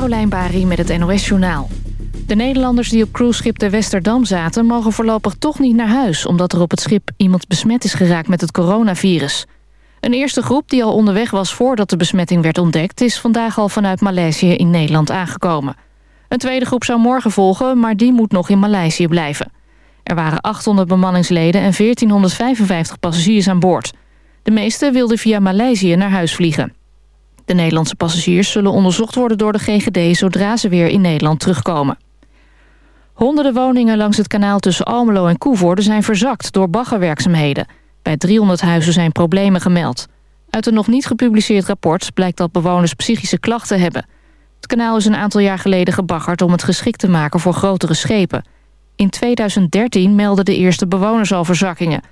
Carolijn Bari met het NOS Journaal. De Nederlanders die op cruiseschip de Westerdam zaten... mogen voorlopig toch niet naar huis... omdat er op het schip iemand besmet is geraakt met het coronavirus. Een eerste groep die al onderweg was voordat de besmetting werd ontdekt... is vandaag al vanuit Maleisië in Nederland aangekomen. Een tweede groep zou morgen volgen, maar die moet nog in Maleisië blijven. Er waren 800 bemanningsleden en 1455 passagiers aan boord. De meeste wilden via Maleisië naar huis vliegen. De Nederlandse passagiers zullen onderzocht worden door de GGD... zodra ze weer in Nederland terugkomen. Honderden woningen langs het kanaal tussen Almelo en Koevoorde... zijn verzakt door baggerwerkzaamheden. Bij 300 huizen zijn problemen gemeld. Uit een nog niet gepubliceerd rapport blijkt dat bewoners psychische klachten hebben. Het kanaal is een aantal jaar geleden gebaggerd om het geschikt te maken voor grotere schepen. In 2013 melden de eerste bewoners al verzakkingen.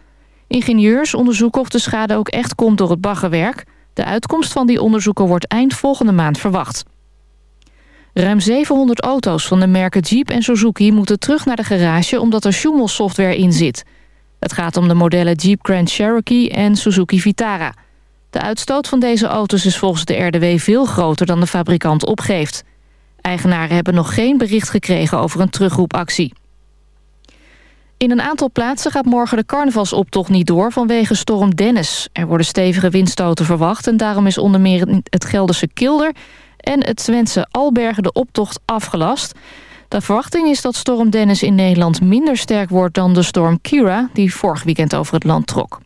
Ingenieurs onderzoeken of de schade ook echt komt door het baggerwerk. De uitkomst van die onderzoeken wordt eind volgende maand verwacht. Ruim 700 auto's van de merken Jeep en Suzuki moeten terug naar de garage... omdat er Schumel-software in zit. Het gaat om de modellen Jeep Grand Cherokee en Suzuki Vitara. De uitstoot van deze auto's is volgens de RDW veel groter dan de fabrikant opgeeft. Eigenaren hebben nog geen bericht gekregen over een terugroepactie. In een aantal plaatsen gaat morgen de carnavalsoptocht niet door vanwege storm Dennis. Er worden stevige windstoten verwacht en daarom is onder meer het Gelderse Kilder en het Zwentse Albergen de optocht afgelast. De verwachting is dat storm Dennis in Nederland minder sterk wordt dan de storm Kira die vorig weekend over het land trok.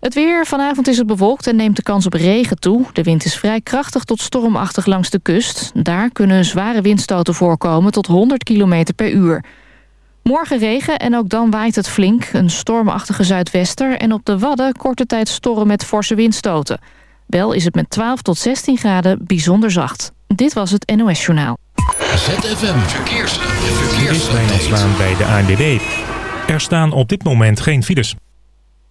Het weer. Vanavond is het bewolkt en neemt de kans op regen toe. De wind is vrij krachtig tot stormachtig langs de kust. Daar kunnen zware windstoten voorkomen tot 100 km per uur. Morgen regen en ook dan waait het flink. Een stormachtige zuidwester en op de Wadden korte tijd storm met forse windstoten. Wel is het met 12 tot 16 graden bijzonder zacht. Dit was het NOS Journaal. ZFM Verkeers. Verkeers. bij de ANWB. Er staan op dit moment geen files.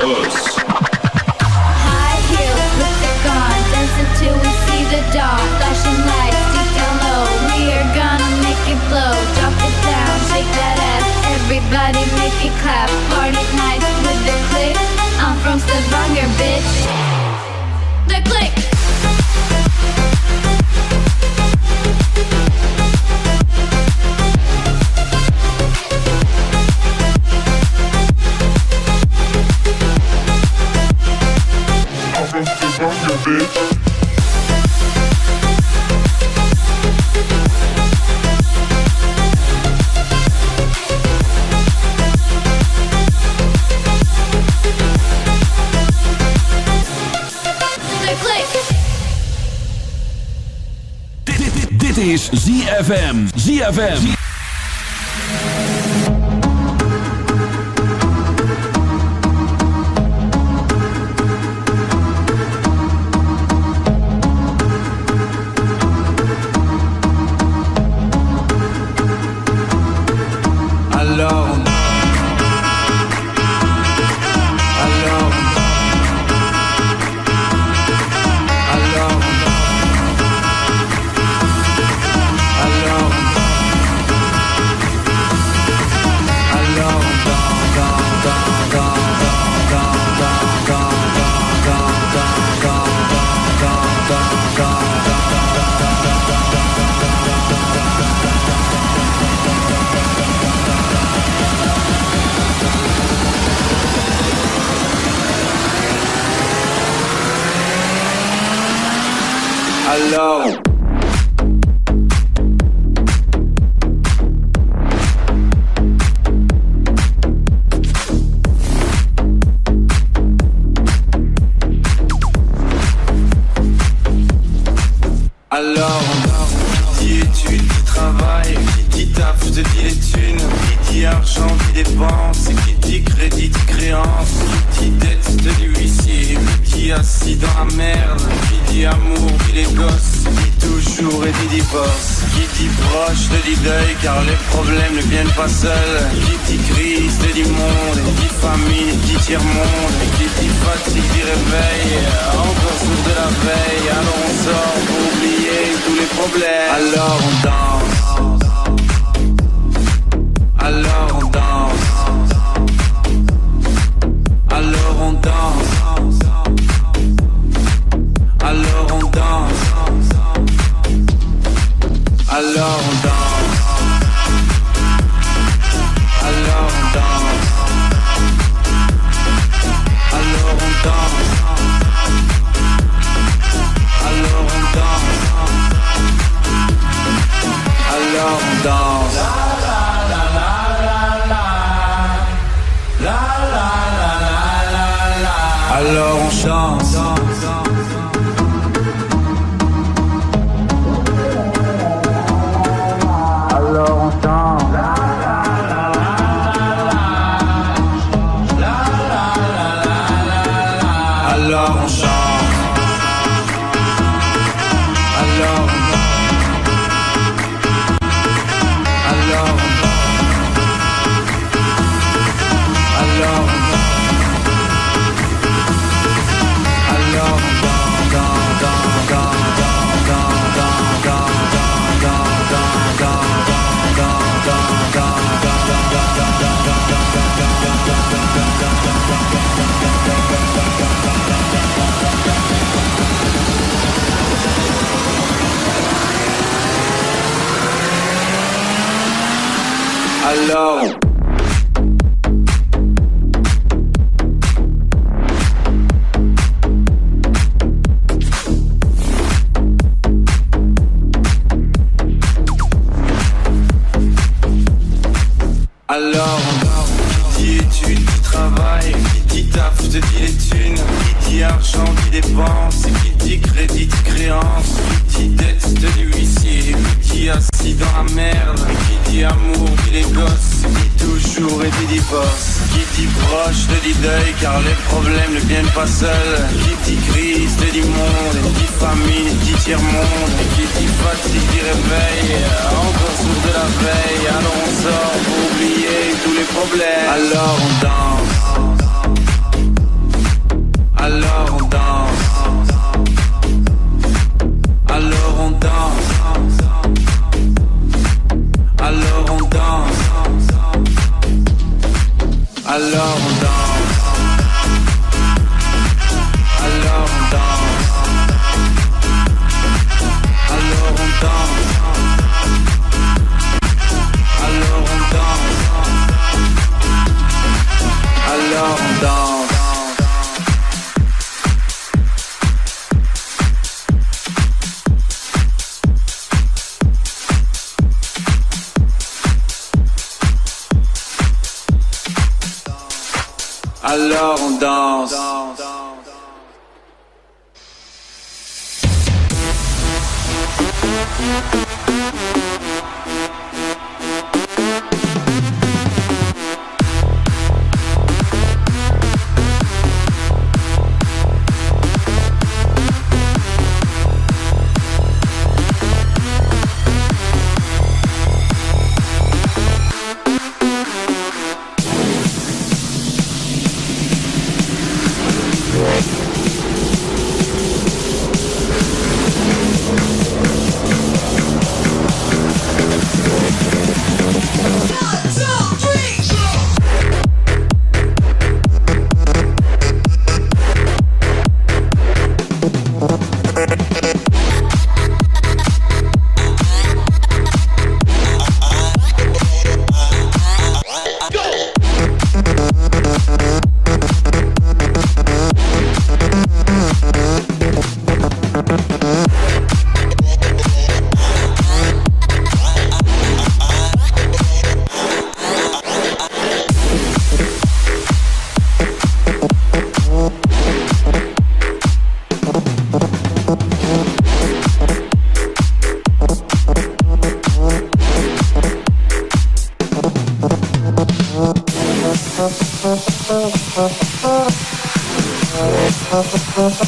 Us. ZFM. Alors on danse Ha ha ha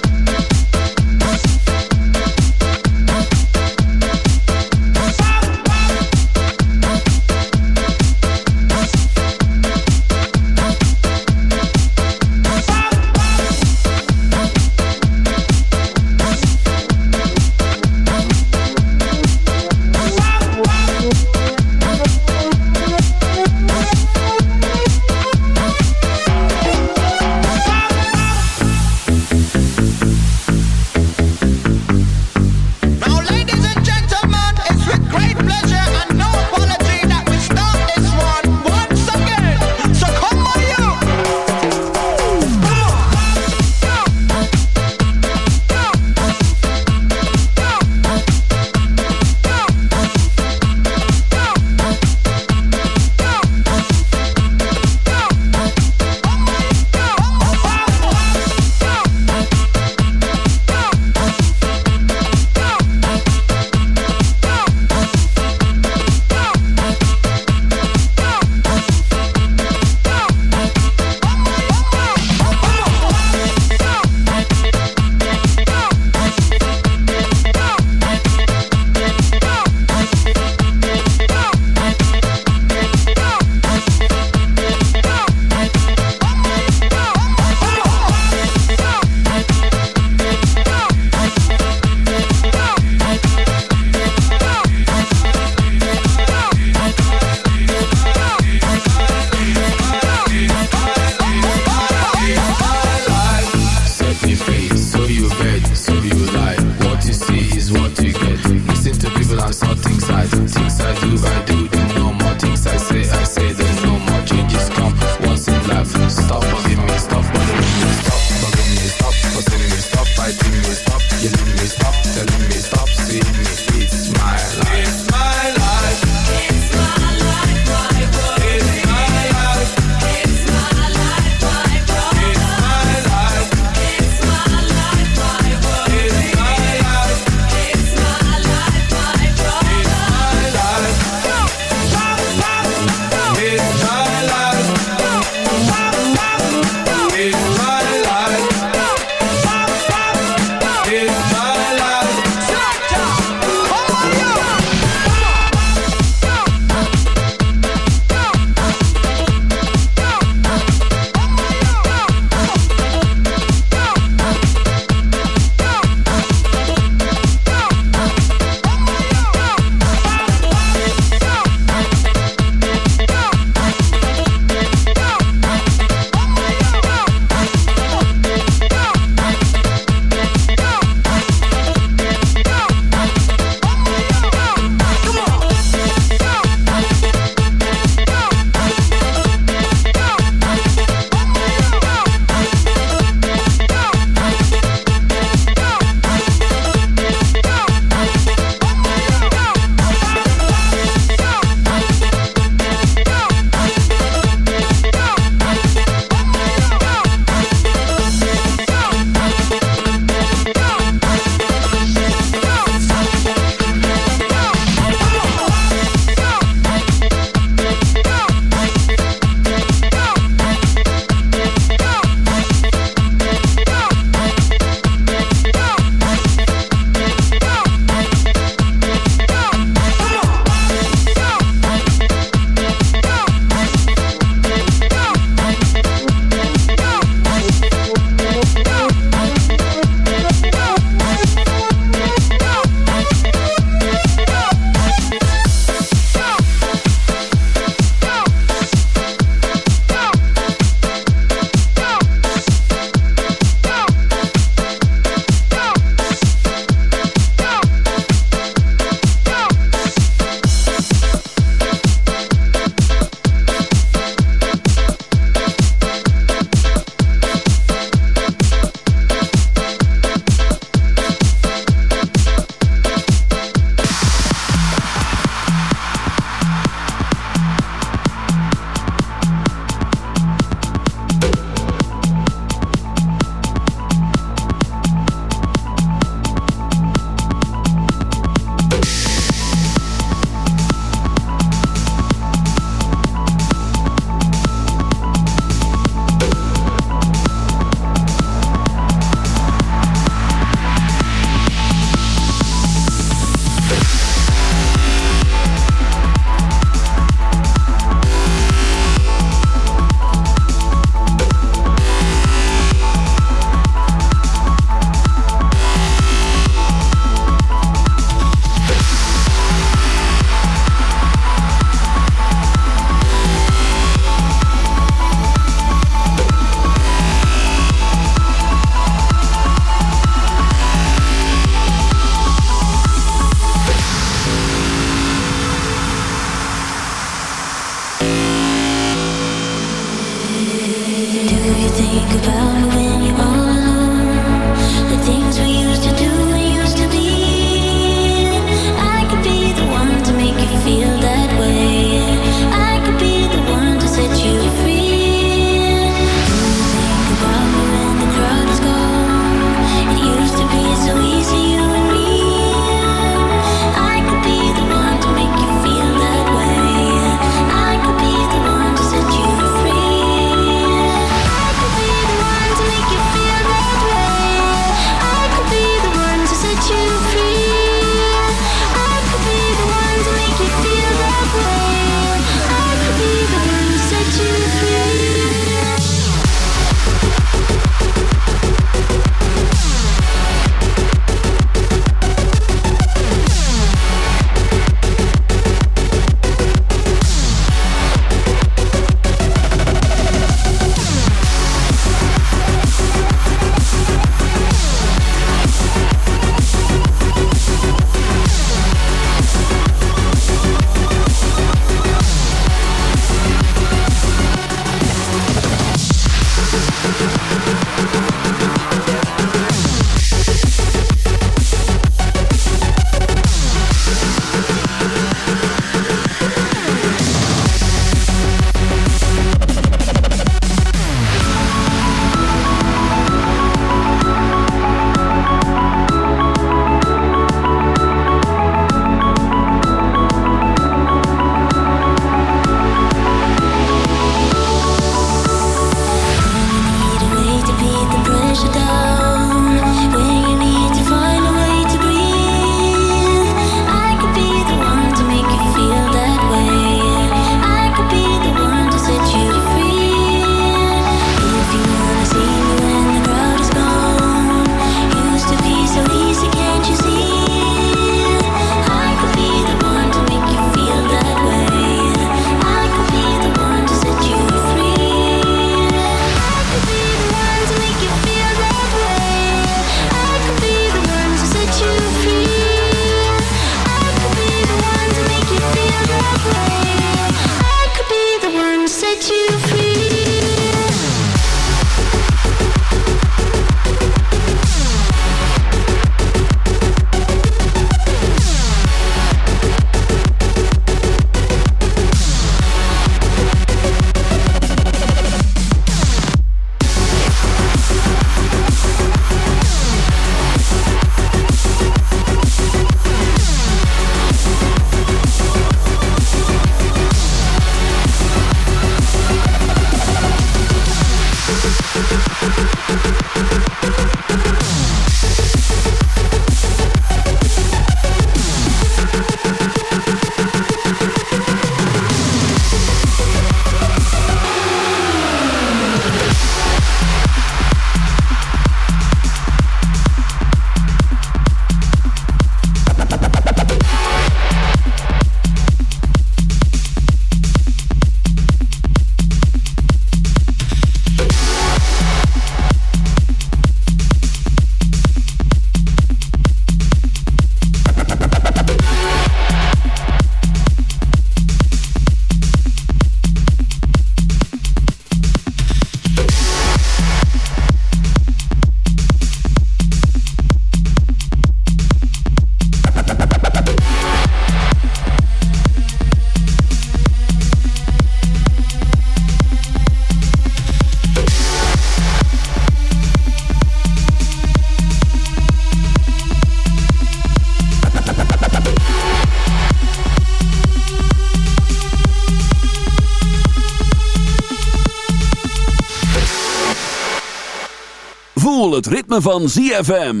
van ZFM.